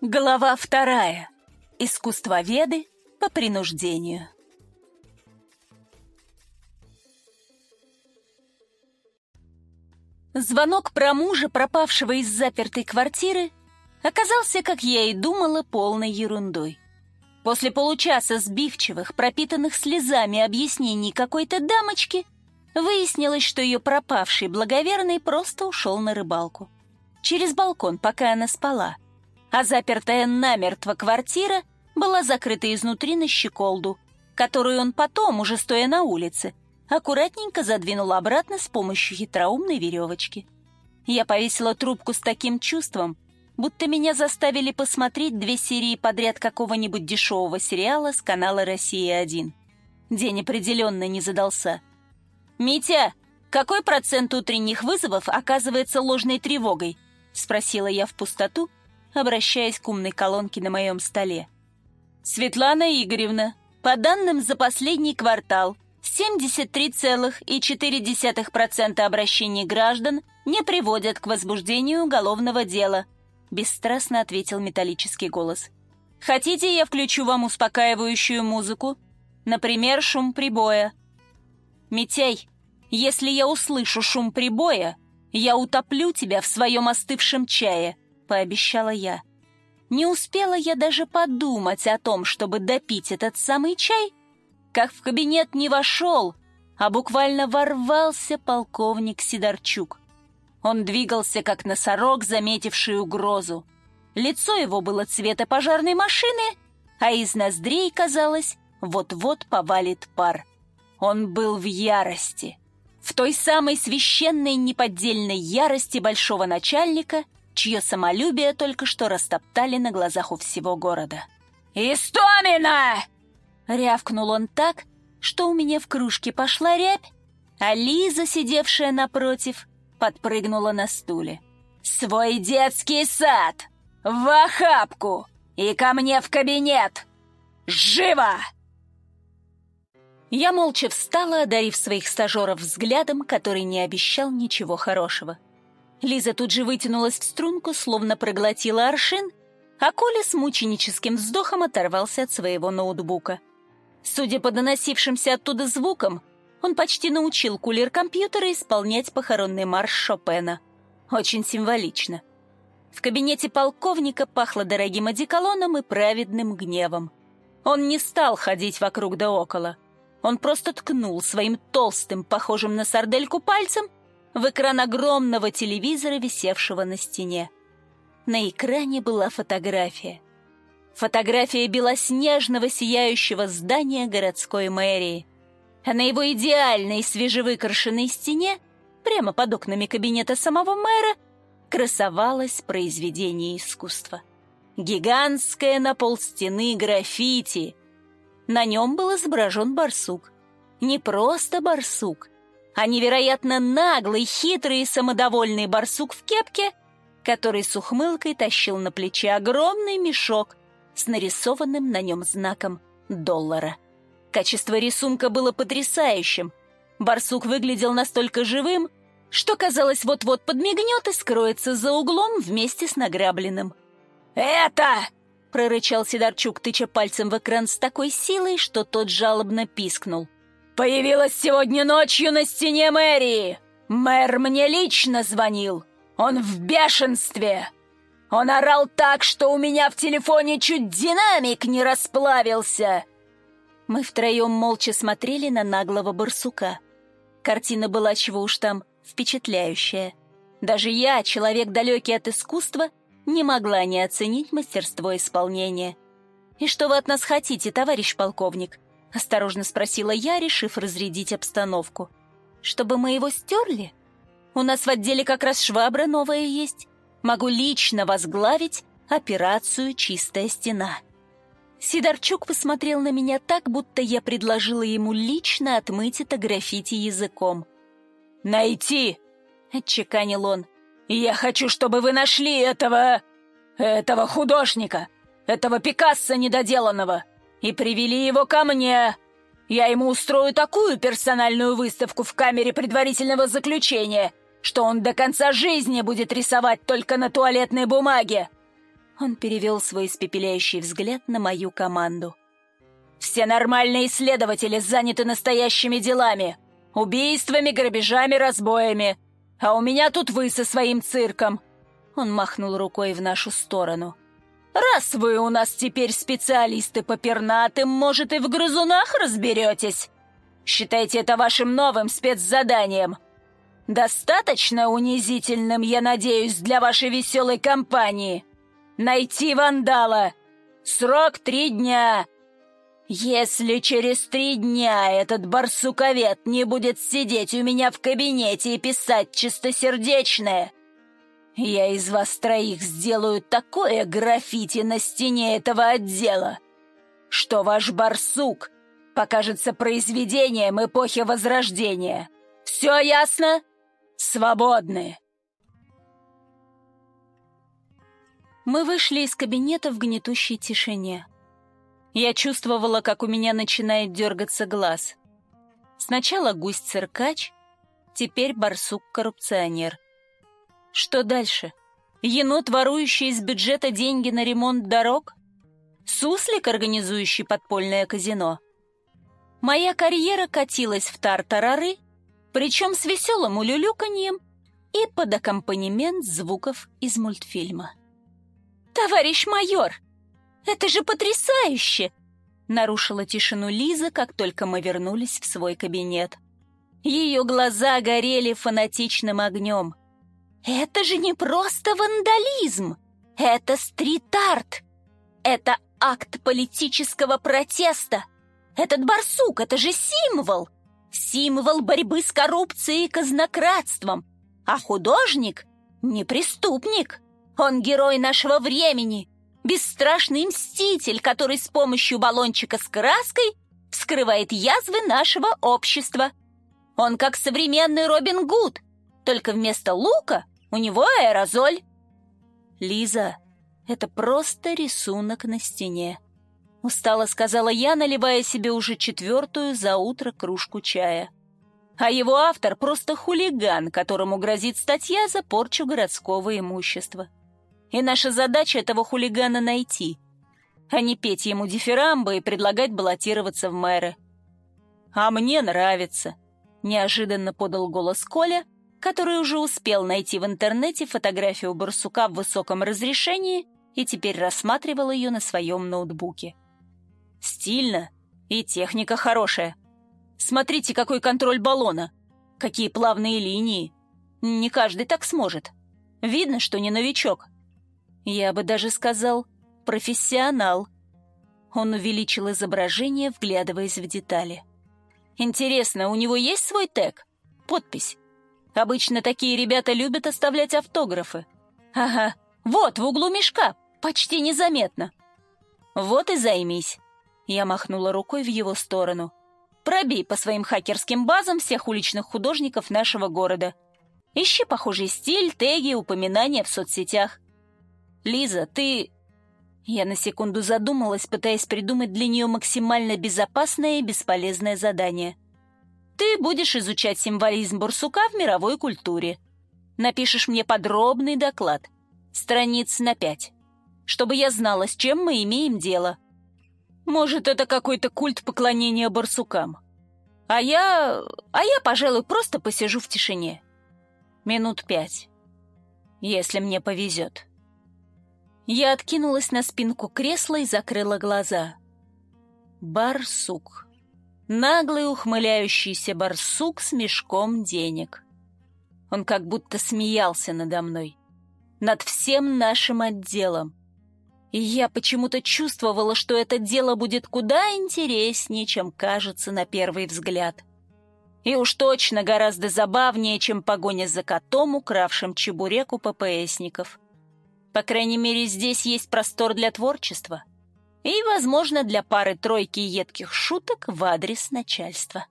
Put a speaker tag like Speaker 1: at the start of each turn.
Speaker 1: Глава вторая. Искусствоведы по принуждению. Звонок про мужа, пропавшего из запертой квартиры, оказался, как я и думала, полной ерундой. После получаса сбивчивых, пропитанных слезами объяснений какой-то дамочки, выяснилось, что ее пропавший благоверный просто ушел на рыбалку. Через балкон, пока она спала — а запертая намертво квартира была закрыта изнутри на щеколду, которую он потом, уже стоя на улице, аккуратненько задвинул обратно с помощью хитроумной веревочки. Я повесила трубку с таким чувством, будто меня заставили посмотреть две серии подряд какого-нибудь дешевого сериала с канала «Россия-1». День определенно не задался. «Митя, какой процент утренних вызовов оказывается ложной тревогой?» — спросила я в пустоту, обращаясь к умной колонке на моем столе. «Светлана Игоревна, по данным за последний квартал, 73,4% обращений граждан не приводят к возбуждению уголовного дела», бесстрастно ответил металлический голос. «Хотите, я включу вам успокаивающую музыку? Например, шум прибоя?» «Митяй, если я услышу шум прибоя, я утоплю тебя в своем остывшем чае», пообещала я. Не успела я даже подумать о том, чтобы допить этот самый чай, как в кабинет не вошел, а буквально ворвался полковник Сидорчук. Он двигался, как носорог, заметивший угрозу. Лицо его было цвета пожарной машины, а из ноздрей, казалось, вот-вот повалит пар. Он был в ярости. В той самой священной неподдельной ярости большого начальника — чье самолюбие только что растоптали на глазах у всего города. «Истомина!» Рявкнул он так, что у меня в кружке пошла рябь, а Лиза, сидевшая напротив, подпрыгнула на стуле. «Свой детский сад! В охапку! И ко мне в кабинет! Живо!» Я молча встала, одарив своих стажеров взглядом, который не обещал ничего хорошего. Лиза тут же вытянулась в струнку, словно проглотила аршин, а Коля с мученическим вздохом оторвался от своего ноутбука. Судя по доносившимся оттуда звукам, он почти научил кулер компьютера исполнять похоронный марш Шопена. Очень символично. В кабинете полковника пахло дорогим одеколоном и праведным гневом. Он не стал ходить вокруг да около. Он просто ткнул своим толстым, похожим на сардельку пальцем в экран огромного телевизора, висевшего на стене. На экране была фотография. Фотография белоснежного сияющего здания городской мэрии. А на его идеальной свежевыкрашенной стене, прямо под окнами кабинета самого мэра, красовалось произведение искусства. Гигантское на полстены граффити. На нем был изображен барсук. Не просто барсук — а невероятно наглый, хитрый и самодовольный барсук в кепке, который с ухмылкой тащил на плече огромный мешок с нарисованным на нем знаком доллара. Качество рисунка было потрясающим. Барсук выглядел настолько живым, что, казалось, вот-вот подмигнет и скроется за углом вместе с награбленным. «Это!» — прорычал Сидорчук, тыча пальцем в экран с такой силой, что тот жалобно пискнул — Появилась сегодня ночью на стене мэрии. Мэр мне лично звонил. Он в бешенстве. Он орал так, что у меня в телефоне чуть динамик не расплавился. Мы втроем молча смотрели на наглого барсука. Картина была чего уж там впечатляющая. Даже я, человек далекий от искусства, не могла не оценить мастерство исполнения. «И что вы от нас хотите, товарищ полковник?» — осторожно спросила я, решив разрядить обстановку. «Чтобы мы его стерли? У нас в отделе как раз швабра новая есть. Могу лично возглавить операцию «Чистая стена». Сидорчук посмотрел на меня так, будто я предложила ему лично отмыть это граффити языком. «Найти!» — отчеканил он. «Я хочу, чтобы вы нашли этого... этого художника, этого Пикассо недоделанного!» И привели его ко мне. Я ему устрою такую персональную выставку в камере предварительного заключения, что он до конца жизни будет рисовать только на туалетной бумаге. Он перевел свой испепеляющий взгляд на мою команду. «Все нормальные следователи заняты настоящими делами. Убийствами, грабежами, разбоями. А у меня тут вы со своим цирком!» Он махнул рукой в нашу сторону. «Раз вы у нас теперь специалисты по пернатым, может, и в грызунах разберетесь? Считайте это вашим новым спецзаданием. Достаточно унизительным, я надеюсь, для вашей веселой компании. Найти вандала. Срок три дня. Если через три дня этот барсуковед не будет сидеть у меня в кабинете и писать чистосердечное, я из вас троих сделаю такое граффити на стене этого отдела, что ваш барсук покажется произведением эпохи Возрождения. Все ясно? Свободны!» Мы вышли из кабинета в гнетущей тишине. Я чувствовала, как у меня начинает дергаться глаз. Сначала гусь-циркач, теперь барсук-коррупционер. Что дальше? Енот, ворующий из бюджета деньги на ремонт дорог? Суслик, организующий подпольное казино? Моя карьера катилась в тартарары, причем с веселым улюлюканьем и под аккомпанемент звуков из мультфильма. «Товарищ майор, это же потрясающе!» Нарушила тишину Лиза, как только мы вернулись в свой кабинет. Ее глаза горели фанатичным огнем. «Это же не просто вандализм! Это стрит-арт! Это акт политического протеста! Этот барсук — это же символ! Символ борьбы с коррупцией и казнократством! А художник — не преступник!» Он герой нашего времени, бесстрашный мститель, который с помощью баллончика с краской вскрывает язвы нашего общества. Он как современный Робин Гуд, только вместо лука у него аэрозоль. Лиза, это просто рисунок на стене. Устало сказала я, наливая себе уже четвертую за утро кружку чая. А его автор просто хулиган, которому грозит статья за порчу городского имущества. И наша задача этого хулигана найти, а не петь ему дифирамбы и предлагать баллотироваться в мэры. «А мне нравится», — неожиданно подал голос Коля, который уже успел найти в интернете фотографию барсука в высоком разрешении и теперь рассматривал ее на своем ноутбуке. «Стильно и техника хорошая. Смотрите, какой контроль баллона, какие плавные линии. Не каждый так сможет. Видно, что не новичок». Я бы даже сказал, профессионал. Он увеличил изображение, вглядываясь в детали. Интересно, у него есть свой тег? Подпись? Обычно такие ребята любят оставлять автографы. Ага, вот, в углу мешка, почти незаметно. Вот и займись. Я махнула рукой в его сторону. Пробей по своим хакерским базам всех уличных художников нашего города. Ищи похожий стиль, теги, упоминания в соцсетях. «Лиза, ты...» Я на секунду задумалась, пытаясь придумать для нее максимально безопасное и бесполезное задание. «Ты будешь изучать символизм барсука в мировой культуре. Напишешь мне подробный доклад, страниц на пять, чтобы я знала, с чем мы имеем дело. Может, это какой-то культ поклонения барсукам. А я... а я, пожалуй, просто посижу в тишине. Минут пять, если мне повезет». Я откинулась на спинку кресла и закрыла глаза. Барсук. Наглый ухмыляющийся барсук с мешком денег. Он как будто смеялся надо мной. Над всем нашим отделом. И я почему-то чувствовала, что это дело будет куда интереснее, чем кажется на первый взгляд. И уж точно гораздо забавнее, чем погоня за котом, укравшим чебурек у ППСников. По крайней мере, здесь есть простор для творчества. И, возможно, для пары-тройки едких шуток в адрес начальства.